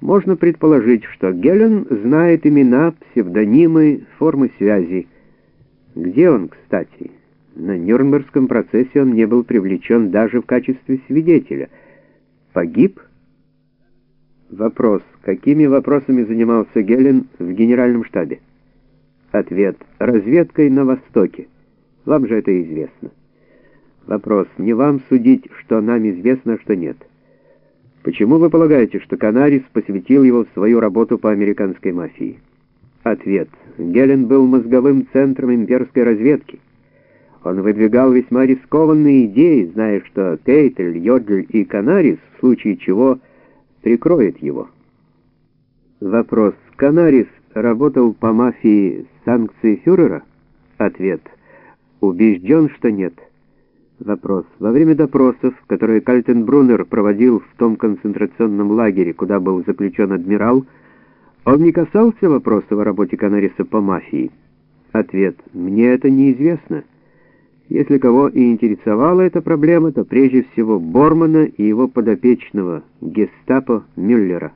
Можно предположить, что Гелен знает имена, псевдонимы, формы связи. Где он, кстати? На Нюрнбергском процессе он не был привлечен даже в качестве свидетеля. Погиб? Вопрос. Какими вопросами занимался Гелен в генеральном штабе? Ответ. Разведкой на Востоке. Вам же это известно. Вопрос. Не вам судить, что нам известно, что нет. Почему вы полагаете, что Канарис посвятил его в свою работу по американской мафии? Ответ. Гелен был мозговым центром имперской разведки. Он выдвигал весьма рискованные идеи, зная, что Кейтель, Йодль и Канарис, в случае чего, прикроют его. Вопрос. Канарис работал по мафии санкции фюрера? Ответ. Убежден, что нет. Вопрос. Во время допросов, которые Кальтенбруннер проводил в том концентрационном лагере, куда был заключен адмирал, он не касался вопроса о работе Канариса по мафии. Ответ. Мне это неизвестно. Если кого и интересовала эта проблема, то прежде всего Бормана и его подопечного, гестапо Мюллера.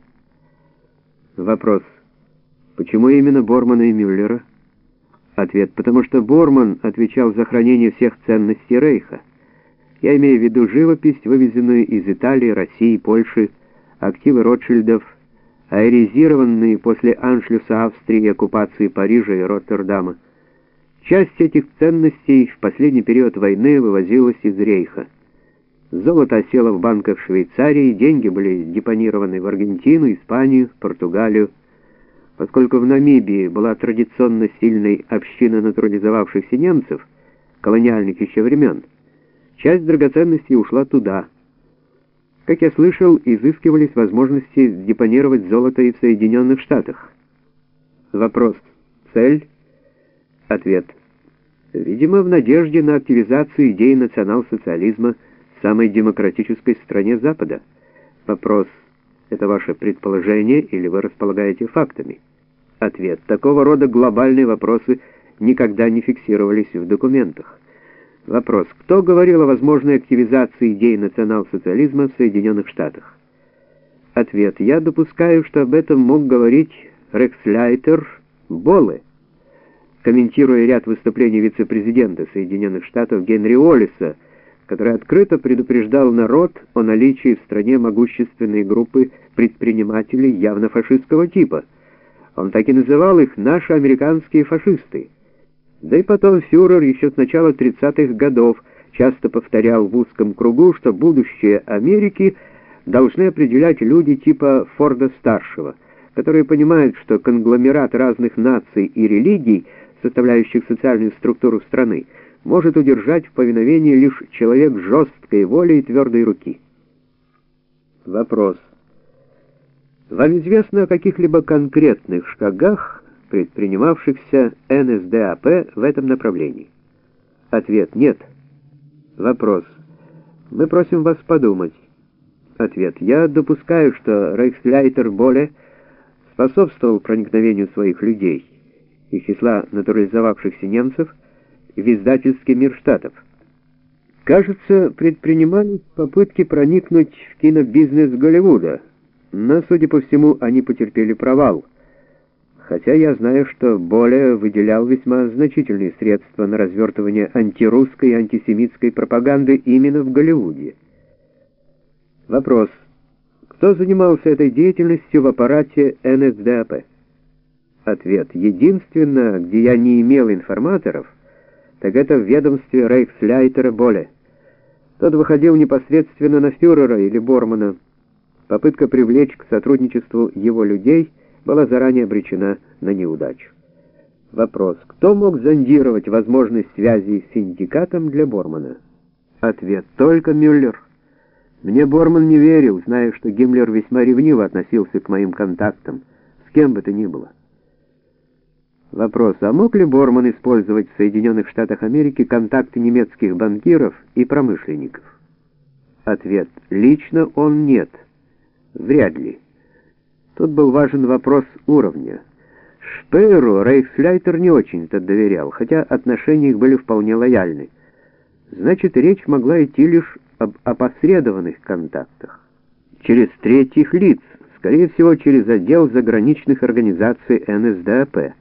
Вопрос. Почему именно Бормана и Мюллера? Ответ. Потому что Борман отвечал за хранение всех ценностей Рейха. Я имею в виду живопись, вывезенную из Италии, России, Польши, активы Ротшильдов, аэризированные после аншлюса Австрии и оккупации Парижа и Роттердама. Часть этих ценностей в последний период войны вывозилась из Рейха. Золото осело в банках Швейцарии, деньги были депонированы в Аргентину, Испанию, Португалию. Поскольку в Намибии была традиционно сильной община натурализовавшихся немцев, колониальных еще времен, Часть драгоценностей ушла туда. Как я слышал, изыскивались возможности депонировать золото и в Соединенных Штатах. Вопрос. Цель? Ответ. Видимо, в надежде на активизацию идей национал-социализма в самой демократической стране Запада. Вопрос. Это ваше предположение или вы располагаете фактами? Ответ. Такого рода глобальные вопросы никогда не фиксировались в документах. Вопрос. Кто говорил о возможной активизации идей национал-социализма в Соединенных Штатах? Ответ. Я допускаю, что об этом мог говорить Рексляйтер Болле, комментируя ряд выступлений вице-президента Соединенных Штатов Генри Уоллеса, который открыто предупреждал народ о наличии в стране могущественной группы предпринимателей явно фашистского типа. Он так и называл их «наши американские фашисты». Да и потом фюрер еще с начала 30-х годов часто повторял в узком кругу, что будущее Америки должны определять люди типа Форда-старшего, которые понимают, что конгломерат разных наций и религий, составляющих социальную структуру страны, может удержать в повиновении лишь человек жесткой воли и твердой руки. Вопрос. Вам известно о каких-либо конкретных шагах, предпринимавшихся НСДАП в этом направлении? Ответ нет. Вопрос. Мы просим вас подумать. Ответ. Я допускаю, что Рейхсляйтер Боле способствовал проникновению своих людей из числа натурализовавшихся немцев в издательский мир Штатов. Кажется, предпринимались попытки проникнуть в кинобизнес Голливуда, но, судя по всему, они потерпели провал хотя я знаю, что более выделял весьма значительные средства на развертывание антирусской и антисемитской пропаганды именно в Голливуде. Вопрос. Кто занимался этой деятельностью в аппарате НСДАП? Ответ. Единственное, где я не имел информаторов, так это в ведомстве Рейхсляйтера Боле. Тот выходил непосредственно на фюрера или Бормана. Попытка привлечь к сотрудничеству его людей — была заранее обречена на неудачу. Вопрос. Кто мог зондировать возможность связи с синдикатом для Бормана? Ответ. Только Мюллер. Мне Борман не верил, зная, что Гиммлер весьма ревниво относился к моим контактам, с кем бы то ни было. Вопрос. А мог ли Борман использовать в Соединенных Штатах Америки контакты немецких банкиров и промышленников? Ответ. Лично он нет. Вряд ли. Тут был важен вопрос уровня. Шпейру Рейхсляйтер не очень-то доверял, хотя отношения их были вполне лояльны. Значит, речь могла идти лишь об опосредованных контактах, через третьих лиц, Скорее всего, через отдел заграничных организаций НСДАП.